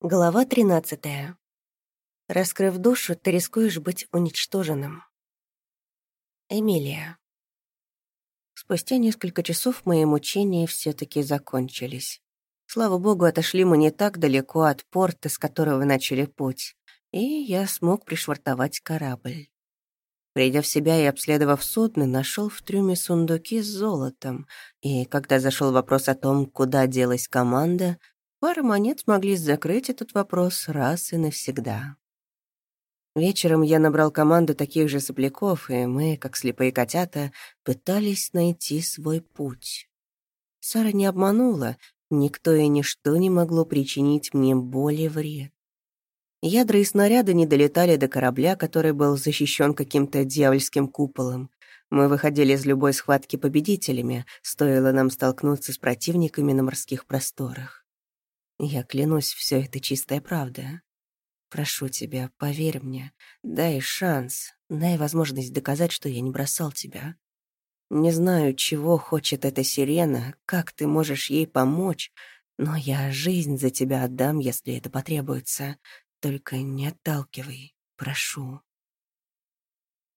Глава 13. Раскрыв душу, ты рискуешь быть уничтоженным. Эмилия. Спустя несколько часов мои мучения все таки закончились. Слава богу, отошли мы не так далеко от порта, с которого начали путь, и я смог пришвартовать корабль. Придя в себя и обследовав судно, нашел в трюме сундуки с золотом, и когда зашел вопрос о том, куда делась команда, Пара монет смогли закрыть этот вопрос раз и навсегда. Вечером я набрал команду таких же сопляков, и мы, как слепые котята, пытались найти свой путь. Сара не обманула, никто и ничто не могло причинить мне боли вред. Ядра и снаряды не долетали до корабля, который был защищен каким-то дьявольским куполом. Мы выходили из любой схватки победителями, стоило нам столкнуться с противниками на морских просторах. Я клянусь, все это чистая правда. Прошу тебя, поверь мне, дай шанс, дай возможность доказать, что я не бросал тебя. Не знаю, чего хочет эта сирена, как ты можешь ей помочь, но я жизнь за тебя отдам, если это потребуется. Только не отталкивай, прошу».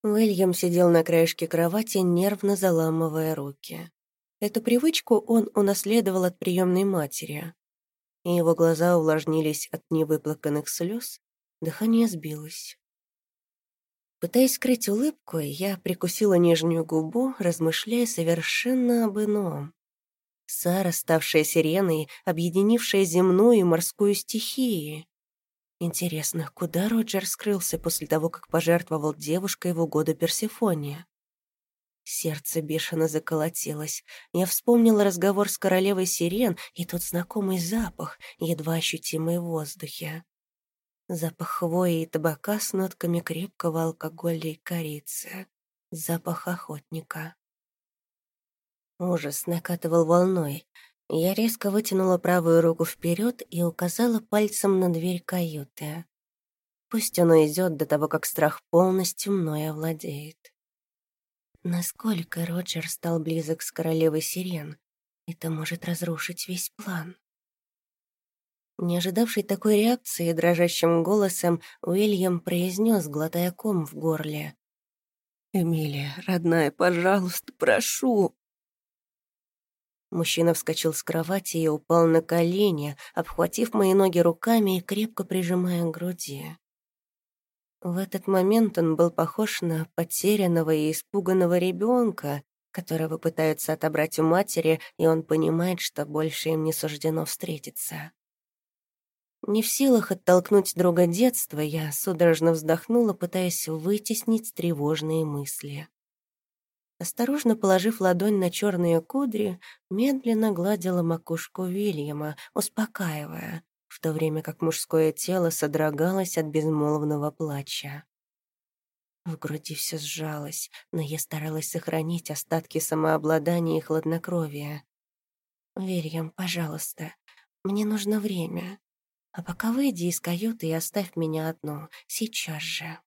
Уильям сидел на краешке кровати, нервно заламывая руки. Эту привычку он унаследовал от приемной матери и его глаза увлажнились от невыплаканных слез, дыхание сбилось. Пытаясь скрыть улыбку, я прикусила нижнюю губу, размышляя совершенно об ином. Сара, ставшая сиреной, объединившая земную и морскую стихии. Интересно, куда Роджер скрылся после того, как пожертвовал девушкой в угоду Персифоне? Сердце бешено заколотилось. Я вспомнила разговор с королевой сирен и тот знакомый запах, едва ощутимый в воздухе. Запах хвои и табака с нотками крепкого алкоголя и корицы. Запах охотника. Ужас накатывал волной. Я резко вытянула правую руку вперед и указала пальцем на дверь каюты. Пусть оно идет до того, как страх полностью мной овладеет. Насколько Роджер стал близок с королевой сирен, это может разрушить весь план. Не ожидавший такой реакции, дрожащим голосом Уильям произнес, глотая ком в горле. «Эмилия, родная, пожалуйста, прошу!» Мужчина вскочил с кровати и упал на колени, обхватив мои ноги руками и крепко прижимая к груди. В этот момент он был похож на потерянного и испуганного ребенка, которого пытаются отобрать у матери, и он понимает, что больше им не суждено встретиться. Не в силах оттолкнуть друга детства, я судорожно вздохнула, пытаясь вытеснить тревожные мысли. Осторожно положив ладонь на черные кудри, медленно гладила макушку Вильяма, успокаивая, в то время как мужское тело содрогалось от безмолвного плача. В груди все сжалось, но я старалась сохранить остатки самообладания и хладнокровия. «Вильям, пожалуйста, мне нужно время. А пока выйди из каюты и оставь меня одну, сейчас же».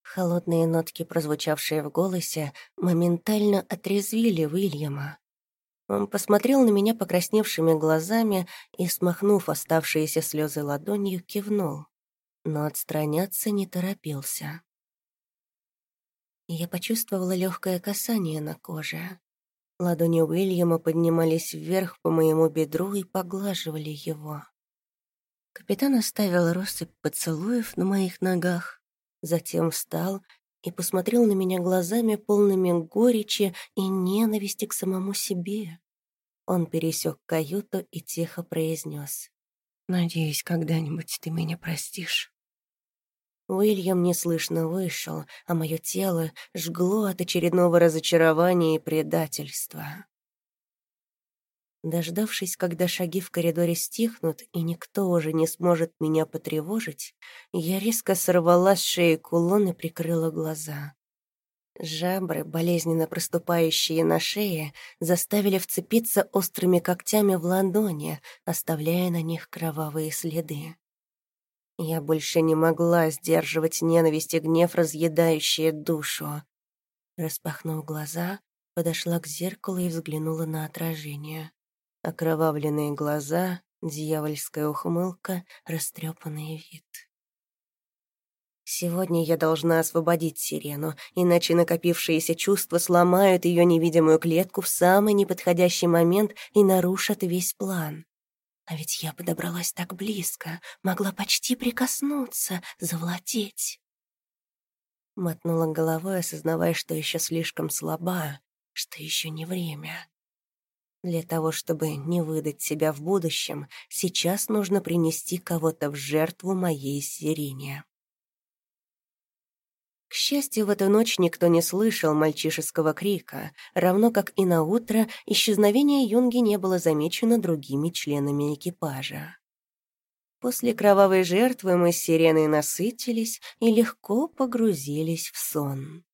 Холодные нотки, прозвучавшие в голосе, моментально отрезвили Уильяма. Он посмотрел на меня покрасневшими глазами и, смахнув оставшиеся слезы ладонью, кивнул, но отстраняться не торопился. Я почувствовала легкое касание на коже. Ладони Уильяма поднимались вверх по моему бедру и поглаживали его. Капитан оставил россыпь поцелуев на моих ногах, затем встал и посмотрел на меня глазами, полными горечи и ненависти к самому себе. Он пересек каюту и тихо произнес. «Надеюсь, когда-нибудь ты меня простишь». Уильям неслышно вышел, а мое тело жгло от очередного разочарования и предательства. Дождавшись, когда шаги в коридоре стихнут и никто уже не сможет меня потревожить, я резко сорвала с шеи кулон и прикрыла глаза. Жабры, болезненно проступающие на шее, заставили вцепиться острыми когтями в ладони, оставляя на них кровавые следы. Я больше не могла сдерживать ненависть и гнев, разъедающие душу. Распахнув глаза, подошла к зеркалу и взглянула на отражение. Окровавленные глаза, Дьявольская ухмылка, растрепанный вид. Сегодня я должна освободить Сирену, иначе накопившиеся чувства сломают ее невидимую клетку в самый неподходящий момент и нарушат весь план. А ведь я подобралась так близко, могла почти прикоснуться, завладеть. Мотнула головой, осознавая, что еще слишком слаба, что еще не время. Для того, чтобы не выдать себя в будущем, сейчас нужно принести кого-то в жертву моей Сирене. К счастью, в эту ночь никто не слышал мальчишеского крика, равно как и на утро исчезновение Юнги не было замечено другими членами экипажа. После кровавой жертвы мы с сиреной насытились и легко погрузились в сон.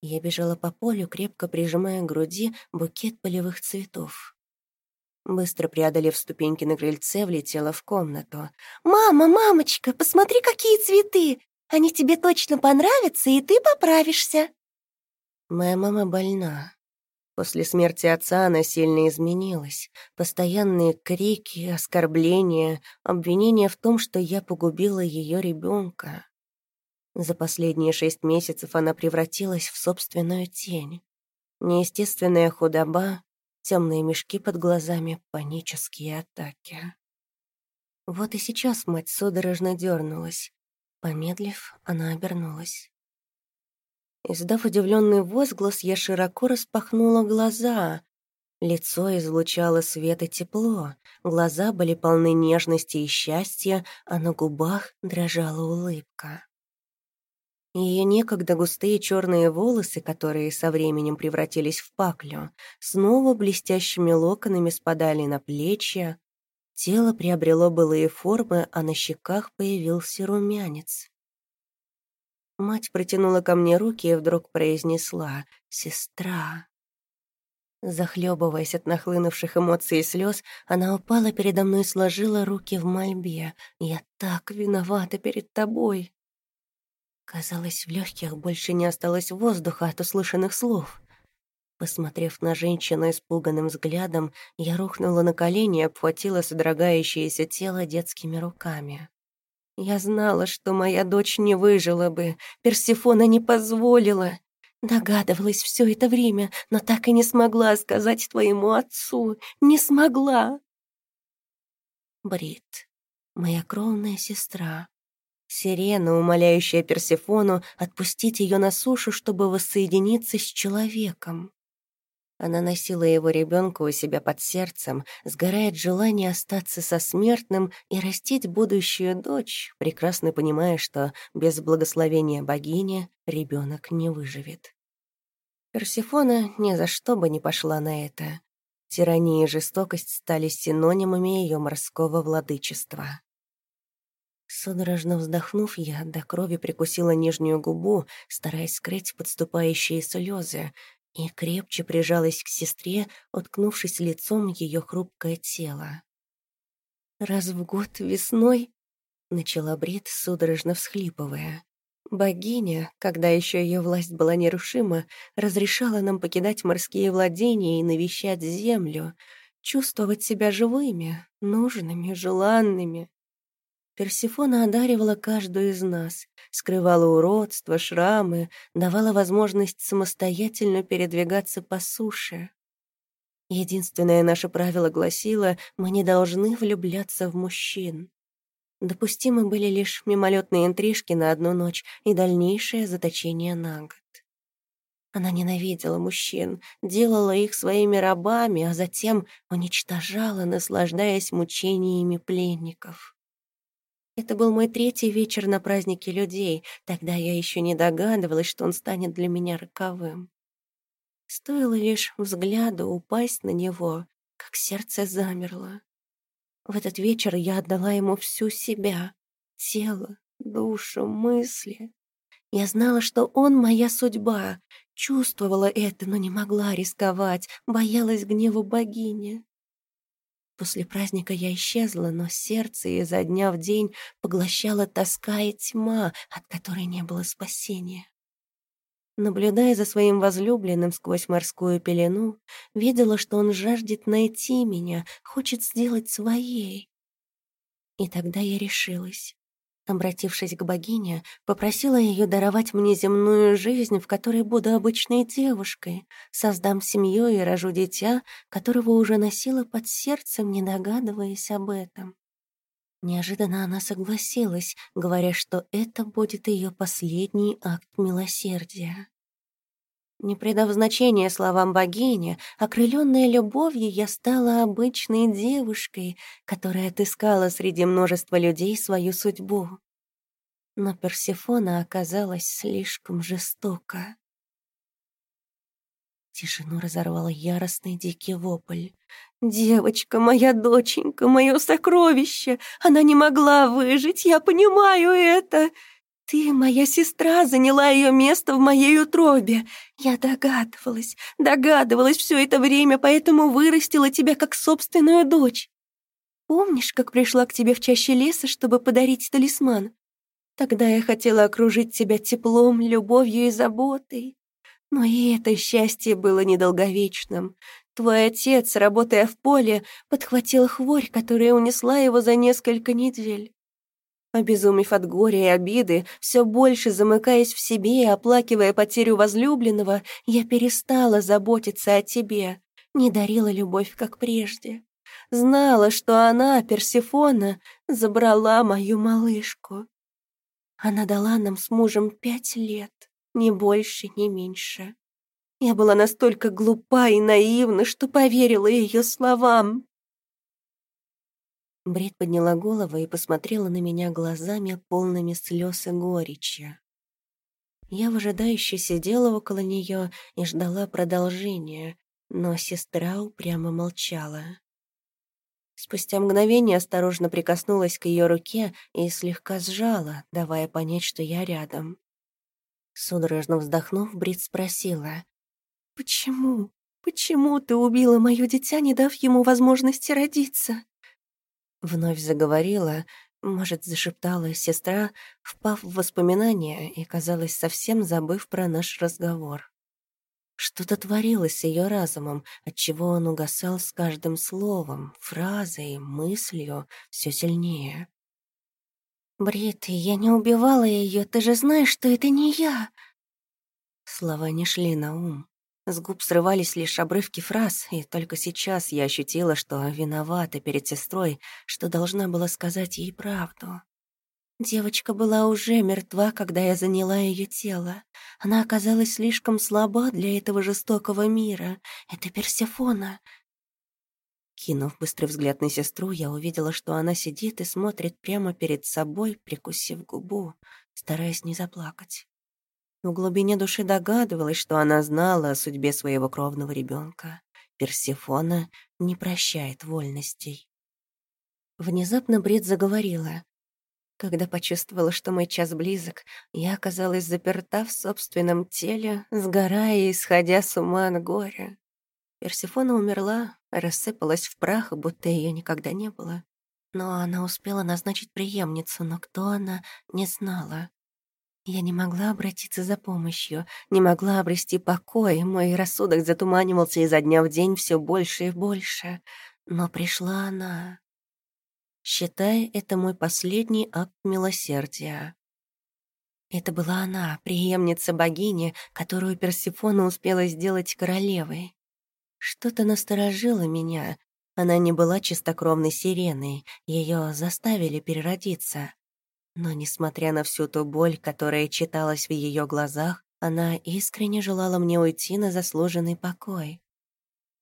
Я бежала по полю, крепко прижимая к груди букет полевых цветов. Быстро преодолев ступеньки на крыльце, влетела в комнату. «Мама, мамочка, посмотри, какие цветы! Они тебе точно понравятся, и ты поправишься!» Моя мама больна. После смерти отца она сильно изменилась. Постоянные крики, оскорбления, обвинения в том, что я погубила ее ребенка. За последние шесть месяцев она превратилась в собственную тень. Неестественная худоба, темные мешки под глазами, панические атаки. Вот и сейчас мать судорожно дернулась. Помедлив, она обернулась. Издав удивленный возглас, я широко распахнула глаза. Лицо излучало свет и тепло, глаза были полны нежности и счастья, а на губах дрожала улыбка. Ее некогда густые черные волосы, которые со временем превратились в паклю, снова блестящими локонами спадали на плечи. Тело приобрело былые формы, а на щеках появился румянец. Мать протянула ко мне руки и вдруг произнесла «Сестра». Захлебываясь от нахлынувших эмоций и слез, она упала передо мной и сложила руки в мольбе. «Я так виновата перед тобой!» Казалось, в легких больше не осталось воздуха от услышанных слов. Посмотрев на женщину испуганным взглядом, я рухнула на колени и обхватила содрогающееся тело детскими руками. Я знала, что моя дочь не выжила бы, Персифона не позволила. Догадывалась все это время, но так и не смогла сказать твоему отцу. Не смогла. Брит, моя кровная сестра, Сирена, умоляющая Персефону отпустить ее на сушу, чтобы воссоединиться с человеком. Она носила его ребенка у себя под сердцем, сгорает желание остаться со смертным и растить будущую дочь, прекрасно понимая, что без благословения богини ребенок не выживет. Персефона ни за что бы не пошла на это. Тирания и жестокость стали синонимами ее морского владычества. Судорожно вздохнув, я до крови прикусила нижнюю губу, стараясь скрыть подступающие слезы, и крепче прижалась к сестре, уткнувшись лицом ее хрупкое тело. «Раз в год весной...» — начала Брит, судорожно всхлипывая. Богиня, когда еще ее власть была нерушима, разрешала нам покидать морские владения и навещать землю, чувствовать себя живыми, нужными, желанными. Персифона одаривала каждую из нас, скрывала уродства, шрамы, давала возможность самостоятельно передвигаться по суше. Единственное наше правило гласило, мы не должны влюбляться в мужчин. Допустимы были лишь мимолетные интрижки на одну ночь и дальнейшее заточение на год. Она ненавидела мужчин, делала их своими рабами, а затем уничтожала, наслаждаясь мучениями пленников. Это был мой третий вечер на празднике людей, тогда я еще не догадывалась, что он станет для меня роковым. Стоило лишь взгляду упасть на него, как сердце замерло. В этот вечер я отдала ему всю себя, тело, душу, мысли. Я знала, что он моя судьба, чувствовала это, но не могла рисковать, боялась гнева богини. После праздника я исчезла, но сердце изо дня в день поглощала тоска и тьма, от которой не было спасения. Наблюдая за своим возлюбленным сквозь морскую пелену, видела, что он жаждет найти меня, хочет сделать своей. И тогда я решилась. Обратившись к богине, попросила ее даровать мне земную жизнь, в которой буду обычной девушкой, создам семью и рожу дитя, которого уже носила под сердцем, не догадываясь об этом. Неожиданно она согласилась, говоря, что это будет ее последний акт милосердия. Не придав значения словам богини, окрыленная любовью, я стала обычной девушкой, которая отыскала среди множества людей свою судьбу. Но Персефона оказалась слишком жестока. Тишину разорвал яростный дикий вопль. «Девочка, моя доченька, мое сокровище! Она не могла выжить, я понимаю это!» «Ты, моя сестра, заняла ее место в моей утробе. Я догадывалась, догадывалась все это время, поэтому вырастила тебя как собственную дочь. Помнишь, как пришла к тебе в чаще леса, чтобы подарить талисман? Тогда я хотела окружить тебя теплом, любовью и заботой. Но и это счастье было недолговечным. Твой отец, работая в поле, подхватил хворь, которая унесла его за несколько недель. Обезумев от горя и обиды, все больше замыкаясь в себе и оплакивая потерю возлюбленного, я перестала заботиться о тебе, не дарила любовь, как прежде. Знала, что она, Персифона, забрала мою малышку. Она дала нам с мужем пять лет, ни больше, ни меньше. Я была настолько глупа и наивна, что поверила ее словам. Брит подняла голову и посмотрела на меня глазами, полными слез и горечи. Я выжидающе сидела около нее и ждала продолжения, но сестра упрямо молчала. Спустя мгновение осторожно прикоснулась к ее руке и слегка сжала, давая понять, что я рядом. Судорожно вздохнув, Брит спросила. «Почему? Почему ты убила мое дитя, не дав ему возможности родиться?» Вновь заговорила, может, зашептала сестра, впав в воспоминания и, казалось, совсем забыв про наш разговор. Что-то творилось с ее разумом, отчего он угасал с каждым словом, фразой, мыслью все сильнее. «Брит, я не убивала ее, ты же знаешь, что это не я!» Слова не шли на ум. С губ срывались лишь обрывки фраз, и только сейчас я ощутила, что виновата перед сестрой, что должна была сказать ей правду. Девочка была уже мертва, когда я заняла ее тело. Она оказалась слишком слаба для этого жестокого мира. Это Персефона. Кинув быстрый взгляд на сестру, я увидела, что она сидит и смотрит прямо перед собой, прикусив губу, стараясь не заплакать. В глубине души догадывалась, что она знала о судьбе своего кровного ребенка. Персифона не прощает вольностей. Внезапно Брит заговорила. Когда почувствовала, что мой час близок, я оказалась заперта в собственном теле, сгорая и сходя с ума от горя. Персифона умерла, рассыпалась в прах, будто ее никогда не было. Но она успела назначить преемницу, но кто она, не знала. Я не могла обратиться за помощью, не могла обрести покой, мой рассудок затуманивался изо дня в день все больше и больше. Но пришла она. Считай, это мой последний акт милосердия. Это была она, преемница богини, которую Персифона успела сделать королевой. Что-то насторожило меня. Она не была чистокровной сиреной, ее заставили переродиться. Но, несмотря на всю ту боль, которая читалась в ее глазах, она искренне желала мне уйти на заслуженный покой.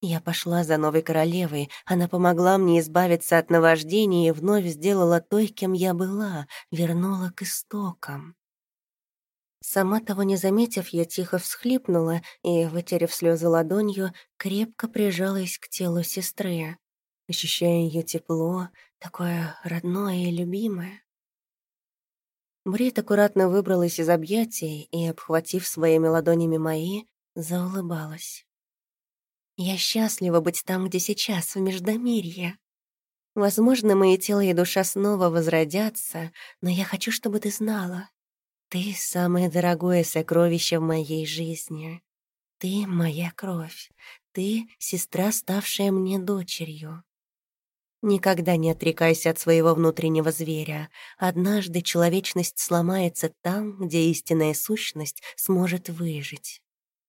Я пошла за новой королевой, она помогла мне избавиться от наваждения и вновь сделала той, кем я была, вернула к истокам. Сама того не заметив, я тихо всхлипнула и, вытерев слезы ладонью, крепко прижалась к телу сестры, ощущая ее тепло, такое родное и любимое. Брит аккуратно выбралась из объятий и, обхватив своими ладонями мои, заулыбалась. «Я счастлива быть там, где сейчас, в Междомирье. Возможно, мои тело и душа снова возродятся, но я хочу, чтобы ты знала. Ты — самое дорогое сокровище в моей жизни. Ты — моя кровь. Ты — сестра, ставшая мне дочерью. Никогда не отрекайся от своего внутреннего зверя. Однажды человечность сломается там, где истинная сущность сможет выжить.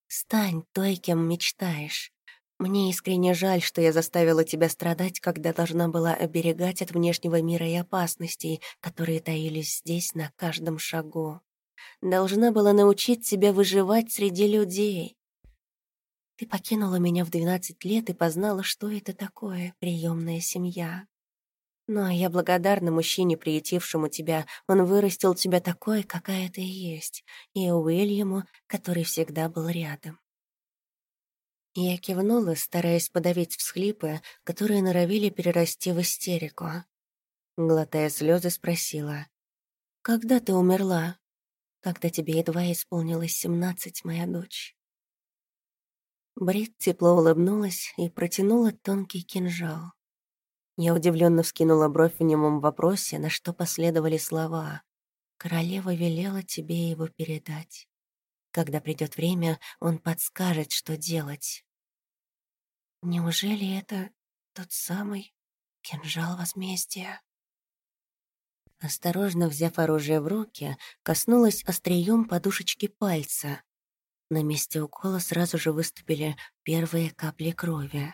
Стань той, кем мечтаешь. Мне искренне жаль, что я заставила тебя страдать, когда должна была оберегать от внешнего мира и опасностей, которые таились здесь на каждом шагу. Должна была научить тебя выживать среди людей. Ты покинула меня в двенадцать лет и познала, что это такое приемная семья. Но я благодарна мужчине, приютившему тебя. Он вырастил тебя такой, какая ты есть, и Уильяму, который всегда был рядом. Я кивнула, стараясь подавить всхлипы, которые норовили перерасти в истерику. Глотая слезы, спросила. «Когда ты умерла? Когда тебе едва исполнилось семнадцать, моя дочь?» Брит тепло улыбнулась и протянула тонкий кинжал. Я удивленно вскинула бровь в немом вопросе, на что последовали слова. «Королева велела тебе его передать. Когда придет время, он подскажет, что делать». Неужели это тот самый кинжал возмездия? Осторожно взяв оружие в руки, коснулась острием подушечки пальца. На месте укола сразу же выступили первые капли крови.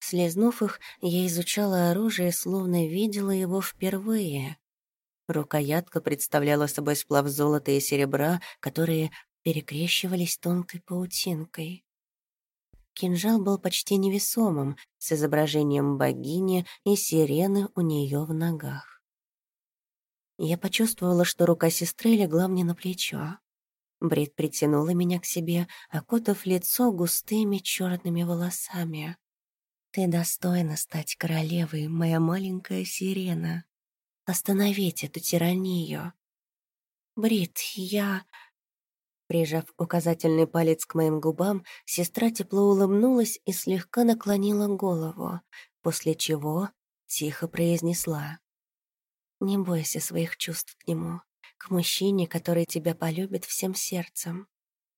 Слезнув их, я изучала оружие, словно видела его впервые. Рукоятка представляла собой сплав золота и серебра, которые перекрещивались тонкой паутинкой. Кинжал был почти невесомым, с изображением богини и сирены у нее в ногах. Я почувствовала, что рука сестры легла мне на плечо. Брит притянула меня к себе, окутав лицо густыми черными волосами. «Ты достойна стать королевой, моя маленькая сирена. Остановить эту тиранию. Брит, я...» Прижав указательный палец к моим губам, сестра тепло улыбнулась и слегка наклонила голову, после чего тихо произнесла. «Не бойся своих чувств к нему, мужчине, который тебя полюбит всем сердцем.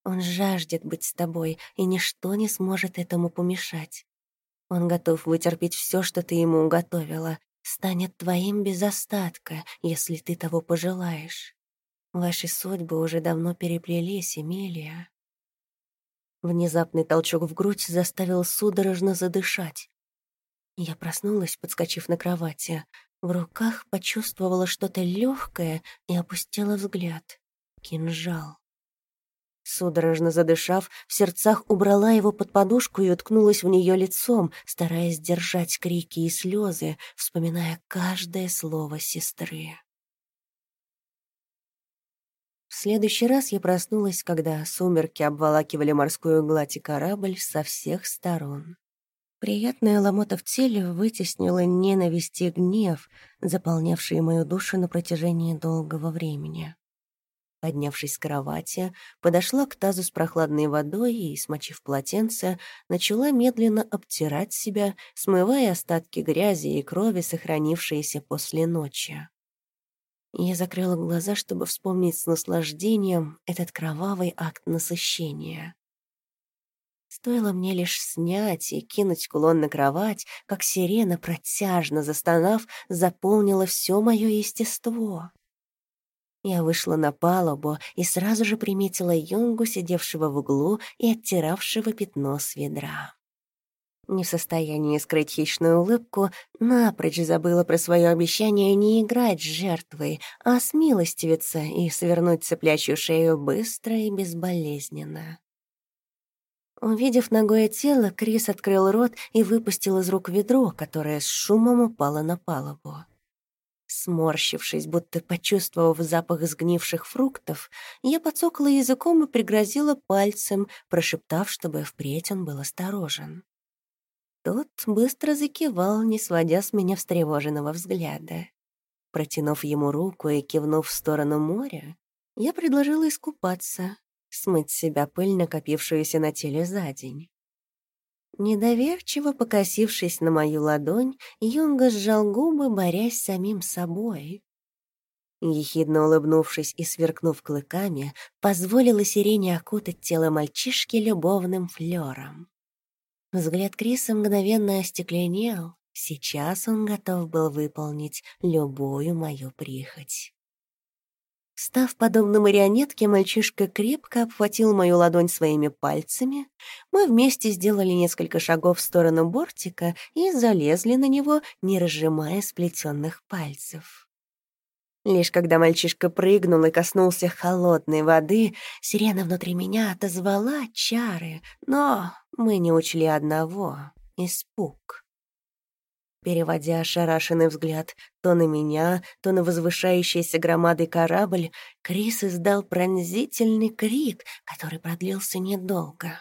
Он жаждет быть с тобой, и ничто не сможет этому помешать. Он готов вытерпеть все, что ты ему уготовила, станет твоим без остатка, если ты того пожелаешь. Ваши судьбы уже давно переплелись, Эмилия. Внезапный толчок в грудь заставил судорожно задышать. Я проснулась, подскочив на кровати. В руках почувствовала что-то легкое и опустила взгляд. Кинжал. Судорожно задышав, в сердцах убрала его под подушку и уткнулась в нее лицом, стараясь держать крики и слезы, вспоминая каждое слово сестры. В следующий раз я проснулась, когда сумерки обволакивали морскую гладь и корабль со всех сторон. Приятная ломота в теле вытеснила ненависть и гнев, заполнявшие мою душу на протяжении долгого времени. Поднявшись с кровати, подошла к тазу с прохладной водой и, смочив полотенце, начала медленно обтирать себя, смывая остатки грязи и крови, сохранившиеся после ночи. Я закрыла глаза, чтобы вспомнить с наслаждением этот кровавый акт насыщения. Стоило мне лишь снять и кинуть кулон на кровать, как сирена, протяжно застонав, заполнила все мое естество. Я вышла на палубу и сразу же приметила Юнгу, сидевшего в углу и оттиравшего пятно с ведра. Не в состоянии скрыть хищную улыбку, напрочь забыла про свое обещание не играть с жертвой, а смилостивиться и свернуть цеплящую шею быстро и безболезненно. Увидев ногое тело, Крис открыл рот и выпустил из рук ведро, которое с шумом упало на палубу. Сморщившись, будто почувствовав запах сгнивших фруктов, я подсокла языком и пригрозила пальцем, прошептав, чтобы впредь он был осторожен. Тот быстро закивал, не сводя с меня встревоженного взгляда. Протянув ему руку и кивнув в сторону моря, я предложила искупаться, смыть с себя пыль, накопившуюся на теле за день. Недоверчиво покосившись на мою ладонь, Юнга сжал губы, борясь с самим собой. Ехидно улыбнувшись и сверкнув клыками, позволила сирене окутать тело мальчишки любовным флером. Взгляд Криса мгновенно остекленел. Сейчас он готов был выполнить любую мою прихоть. Став подобно марионетке, мальчишка крепко обхватил мою ладонь своими пальцами. Мы вместе сделали несколько шагов в сторону бортика и залезли на него, не разжимая сплетенных пальцев. Лишь когда мальчишка прыгнул и коснулся холодной воды, сирена внутри меня отозвала чары, но мы не учли одного — испуг. Переводя ошарашенный взгляд то на меня, то на возвышающийся громадой корабль, Крис издал пронзительный крик, который продлился недолго.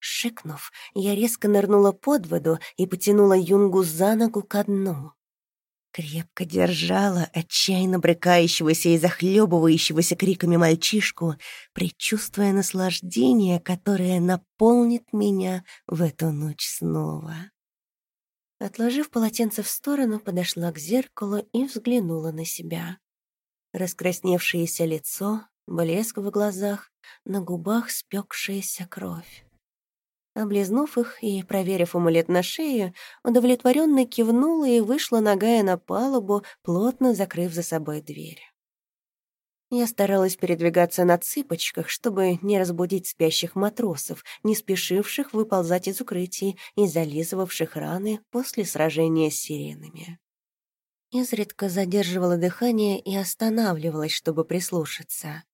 Шикнув, я резко нырнула под воду и потянула Юнгу за ногу ко дну. Крепко держала отчаянно брыкающегося и захлебывающегося криками мальчишку, предчувствуя наслаждение, которое наполнит меня в эту ночь снова. Отложив полотенце в сторону, подошла к зеркалу и взглянула на себя. Раскрасневшееся лицо, блеск в глазах, на губах спекшаяся кровь. Облизнув их и проверив амулет на шее, удовлетворенно кивнула и вышла ногая на палубу, плотно закрыв за собой дверь. Я старалась передвигаться на цыпочках, чтобы не разбудить спящих матросов, не спешивших выползать из укрытий и зализывавших раны после сражения с сиренами. Изредка задерживала дыхание и останавливалась, чтобы прислушаться.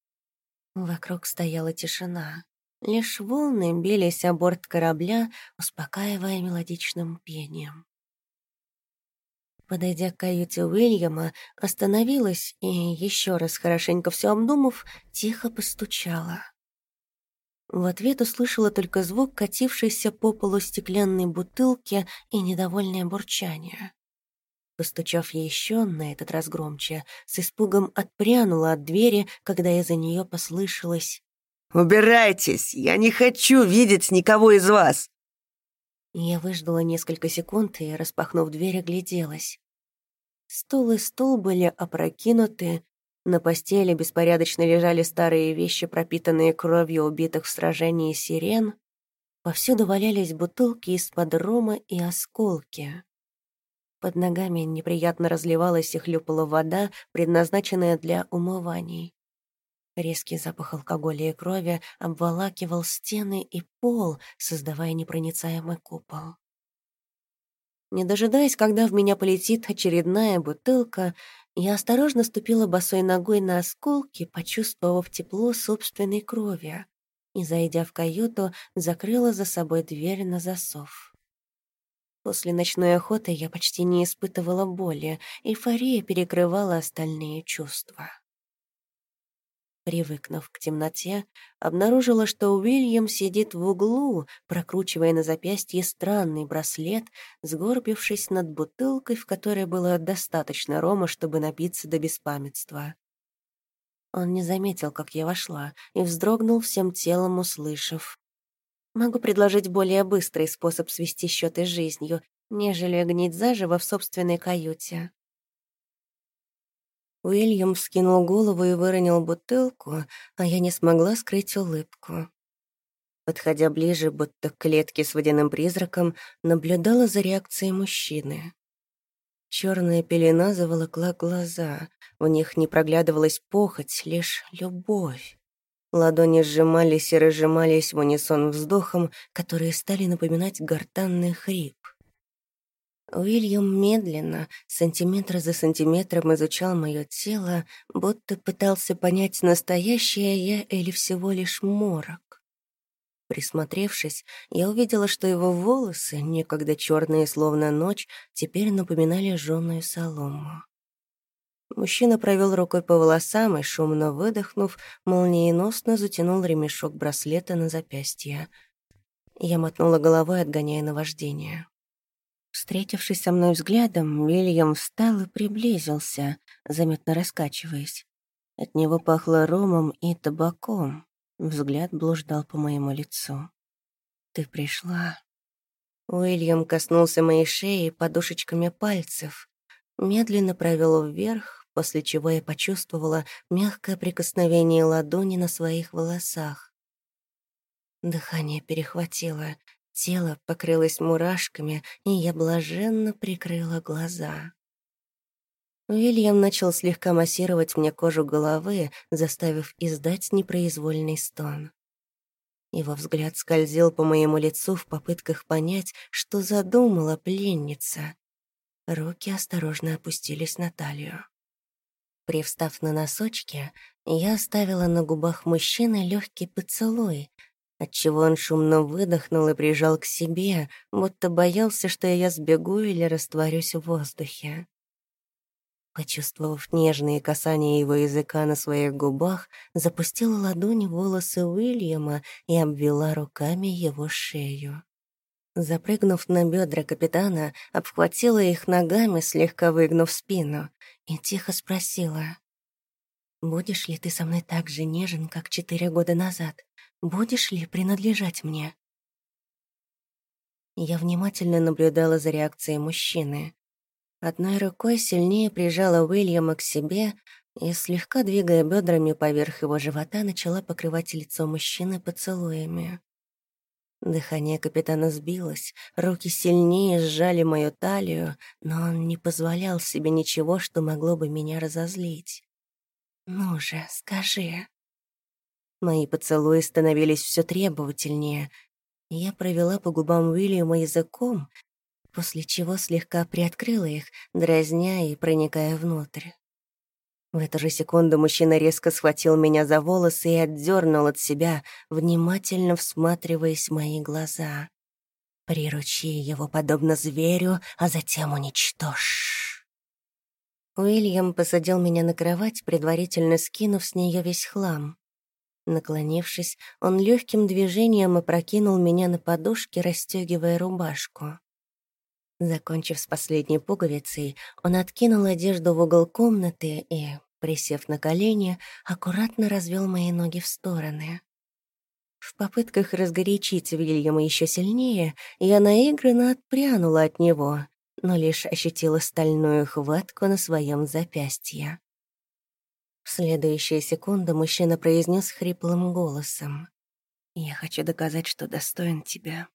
Вокруг стояла тишина. Лишь волны бились о борт корабля, успокаивая мелодичным пением. Подойдя к каюте Уильяма, остановилась и, еще раз хорошенько все обдумав, тихо постучала. В ответ услышала только звук катившейся по полу стеклянной бутылки и недовольное бурчание. Постучав еще, на этот раз громче, с испугом отпрянула от двери, когда из-за нее послышалось «Убирайтесь! Я не хочу видеть никого из вас!» Я выждала несколько секунд и, распахнув дверь, огляделась. Стол и стул были опрокинуты, на постели беспорядочно лежали старые вещи, пропитанные кровью убитых в сражении сирен. Повсюду валялись бутылки из-под рома и осколки. Под ногами неприятно разливалась и хлюпала вода, предназначенная для умываний. Резкий запах алкоголя и крови обволакивал стены и пол, создавая непроницаемый купол. Не дожидаясь, когда в меня полетит очередная бутылка, я осторожно ступила босой ногой на осколки, почувствовав тепло собственной крови, и, зайдя в каюту, закрыла за собой дверь на засов. После ночной охоты я почти не испытывала боли, эйфория перекрывала остальные чувства. Привыкнув к темноте, обнаружила, что Уильям сидит в углу, прокручивая на запястье странный браслет, сгорбившись над бутылкой, в которой было достаточно рома, чтобы напиться до беспамятства. Он не заметил, как я вошла, и вздрогнул всем телом, услышав. «Могу предложить более быстрый способ свести счеты с жизнью, нежели гнить заживо в собственной каюте». Уильям вскинул голову и выронил бутылку, а я не смогла скрыть улыбку. Подходя ближе, будто к клетке с водяным призраком, наблюдала за реакцией мужчины. Черная пелена заволокла глаза, в них не проглядывалась похоть, лишь любовь. Ладони сжимались и разжимались в унисон вздохом, которые стали напоминать гортанный хрип. Уильям медленно, сантиметр за сантиметром изучал мое тело, будто пытался понять, настоящее я или всего лишь морок. Присмотревшись, я увидела, что его волосы, некогда черные, словно ночь, теперь напоминали жженую солому. Мужчина провел рукой по волосам и, шумно выдохнув, молниеносно затянул ремешок браслета на запястье. Я мотнула головой, отгоняя наваждение. Встретившись со мной взглядом, Вильям встал и приблизился, заметно раскачиваясь. От него пахло ромом и табаком. Взгляд блуждал по моему лицу. «Ты пришла». Уильям коснулся моей шеи подушечками пальцев, медленно провел вверх, после чего я почувствовала мягкое прикосновение ладони на своих волосах. Дыхание перехватило, тело покрылось мурашками, и я блаженно прикрыла глаза. Уильям начал слегка массировать мне кожу головы, заставив издать непроизвольный стон. Его взгляд скользил по моему лицу в попытках понять, что задумала пленница. Руки осторожно опустились на талию. Привстав на носочки, я оставила на губах мужчины легкий поцелуй, отчего он шумно выдохнул и прижал к себе, будто боялся, что я сбегу или растворюсь в воздухе. Почувствовав нежные касания его языка на своих губах, запустила ладонь в волосы Уильяма и обвела руками его шею. Запрыгнув на бедра капитана, обхватила их ногами, слегка выгнув спину, и тихо спросила. «Будешь ли ты со мной так же нежен, как четыре года назад? Будешь ли принадлежать мне?» Я внимательно наблюдала за реакцией мужчины. Одной рукой сильнее прижала Уильяма к себе и, слегка двигая бедрами поверх его живота, начала покрывать лицо мужчины поцелуями. Дыхание капитана сбилось, руки сильнее сжали мою талию, но он не позволял себе ничего, что могло бы меня разозлить. «Ну же, скажи». Мои поцелуи становились все требовательнее. Я провела по губам Уильяма языком, после чего слегка приоткрыла их, дразня и проникая внутрь. В эту же секунду мужчина резко схватил меня за волосы и отдернул от себя, внимательно всматриваясь в мои глаза. «Приручи его подобно зверю, а затем уничтожь». Уильям посадил меня на кровать, предварительно скинув с нее весь хлам. Наклонившись, он легким движением опрокинул меня на подушке, расстегивая рубашку. Закончив с последней пуговицей, он откинул одежду в угол комнаты и, присев на колени, аккуратно развел мои ноги в стороны. В попытках разгорячить Вильяма еще сильнее, я наигранно отпрянула от него, но лишь ощутила стальную хватку на своем запястье. В следующие секунды мужчина произнес хриплым голосом. «Я хочу доказать, что достоин тебя.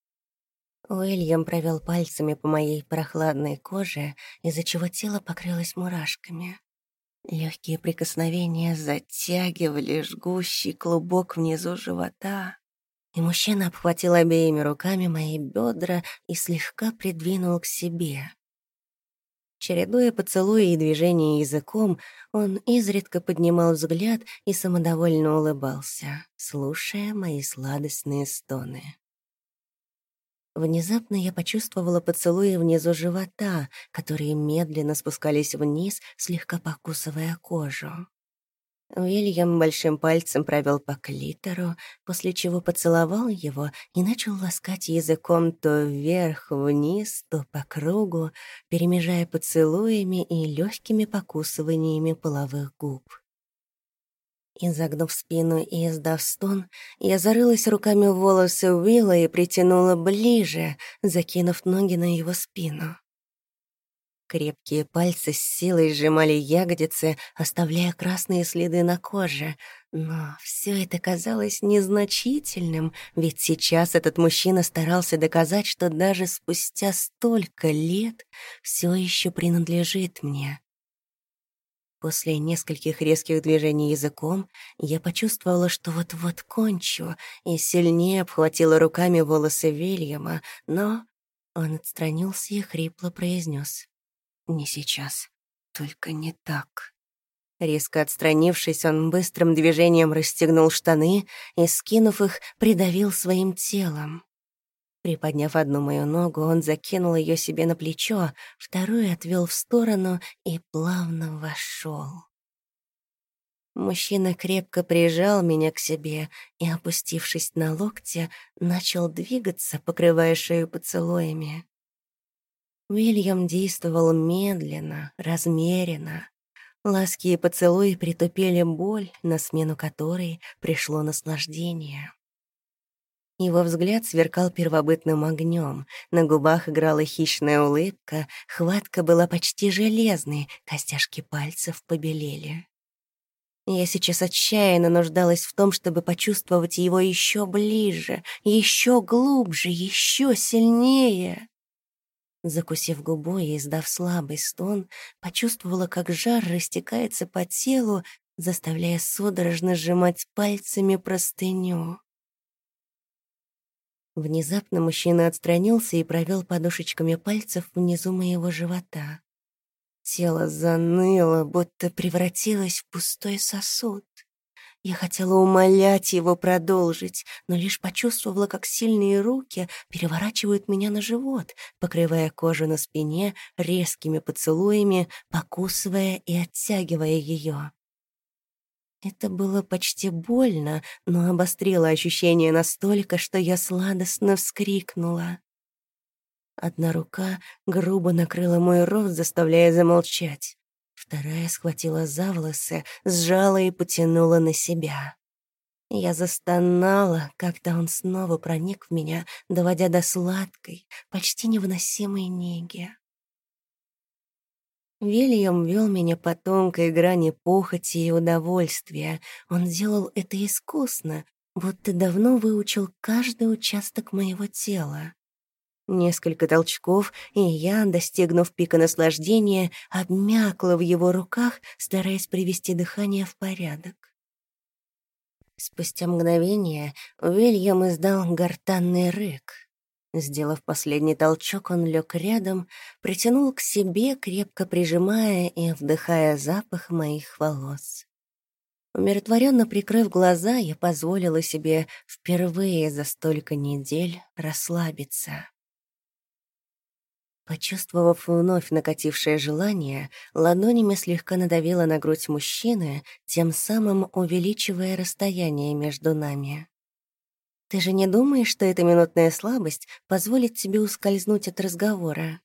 Уильям провел пальцами по моей прохладной коже, из-за чего тело покрылось мурашками. Легкие прикосновения затягивали жгущий клубок внизу живота, и мужчина обхватил обеими руками мои бедра и слегка придвинул к себе. Чередуя поцелуи и движения языком, он изредка поднимал взгляд и самодовольно улыбался, слушая мои сладостные стоны. Внезапно я почувствовала поцелуи внизу живота, которые медленно спускались вниз, слегка покусывая кожу. Уильям большим пальцем провел по клитору, после чего поцеловал его и начал ласкать языком то вверх-вниз, то по кругу, перемежая поцелуями и легкими покусываниями половых губ. Изогнув спину и издав стон, я зарылась руками в волосы Уилла и притянула ближе, закинув ноги на его спину. Крепкие пальцы с силой сжимали ягодицы, оставляя красные следы на коже. Но все это казалось незначительным, ведь сейчас этот мужчина старался доказать, что даже спустя столько лет все еще принадлежит мне. После нескольких резких движений языком я почувствовала, что вот-вот кончу, и сильнее обхватила руками волосы Вильяма, но он отстранился и хрипло произнес: «Не сейчас, только не так». Резко отстранившись, он быстрым движением расстегнул штаны и, скинув их, придавил своим телом. Приподняв одну мою ногу, он закинул ее себе на плечо, вторую отвел в сторону и плавно вошел. Мужчина крепко прижал меня к себе и, опустившись на локте, начал двигаться, покрывая шею поцелуями. Уильям действовал медленно, размеренно. Ласки и поцелуи притупили боль, на смену которой пришло наслаждение. Его взгляд сверкал первобытным огнем, на губах играла хищная улыбка, хватка была почти железной, костяшки пальцев побелели. Я сейчас отчаянно нуждалась в том, чтобы почувствовать его еще ближе, еще глубже, еще сильнее. Закусив губу и издав слабый стон, почувствовала, как жар растекается по телу, заставляя судорожно сжимать пальцами простыню. Внезапно мужчина отстранился и провел подушечками пальцев внизу моего живота. Тело заныло, будто превратилось в пустой сосуд. Я хотела умолять его продолжить, но лишь почувствовала, как сильные руки переворачивают меня на живот, покрывая кожу на спине резкими поцелуями, покусывая и оттягивая ее. Это было почти больно, но обострило ощущение настолько, что я сладостно вскрикнула. Одна рука грубо накрыла мой рот, заставляя замолчать. Вторая схватила за волосы, сжала и потянула на себя. Я застонала, когда он снова проник в меня, доводя до сладкой, почти невыносимой неги. Вильям вел меня по тонкой грани похоти и удовольствия. Он делал это искусно, будто давно выучил каждый участок моего тела. Несколько толчков, и я, достигнув пика наслаждения, обмякла в его руках, стараясь привести дыхание в порядок. Спустя мгновение Уильям издал гортанный рык. Сделав последний толчок, он лег рядом, притянул к себе, крепко прижимая и вдыхая запах моих волос. Умиротворенно прикрыв глаза, я позволила себе впервые за столько недель расслабиться. Почувствовав вновь накатившее желание, ладонями слегка надавила на грудь мужчины, тем самым увеличивая расстояние между нами. Ты же не думаешь, что эта минутная слабость позволит тебе ускользнуть от разговора?»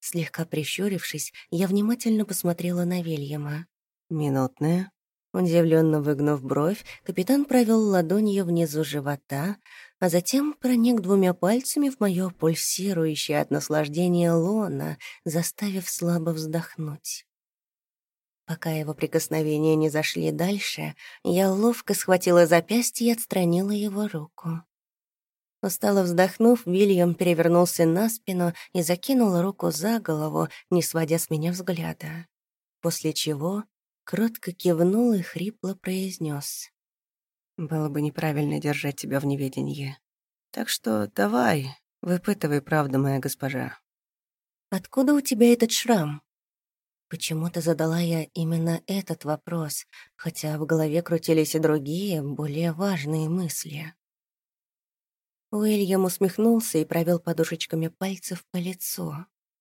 Слегка прищурившись, я внимательно посмотрела на Вильяма. «Минутная?» Удивленно выгнув бровь, капитан провел ладонью внизу живота, а затем проник двумя пальцами в мое пульсирующее от наслаждения лона, заставив слабо вздохнуть. Пока его прикосновения не зашли дальше, я ловко схватила запястье и отстранила его руку. Устало вздохнув, Вильям перевернулся на спину и закинул руку за голову, не сводя с меня взгляда. После чего кротко кивнул и хрипло произнес: «Было бы неправильно держать тебя в неведении. Так что давай, выпытывай правду, моя госпожа». «Откуда у тебя этот шрам?» Почему-то задала я именно этот вопрос, хотя в голове крутились и другие, более важные мысли. Уильям усмехнулся и провел подушечками пальцев по лицу.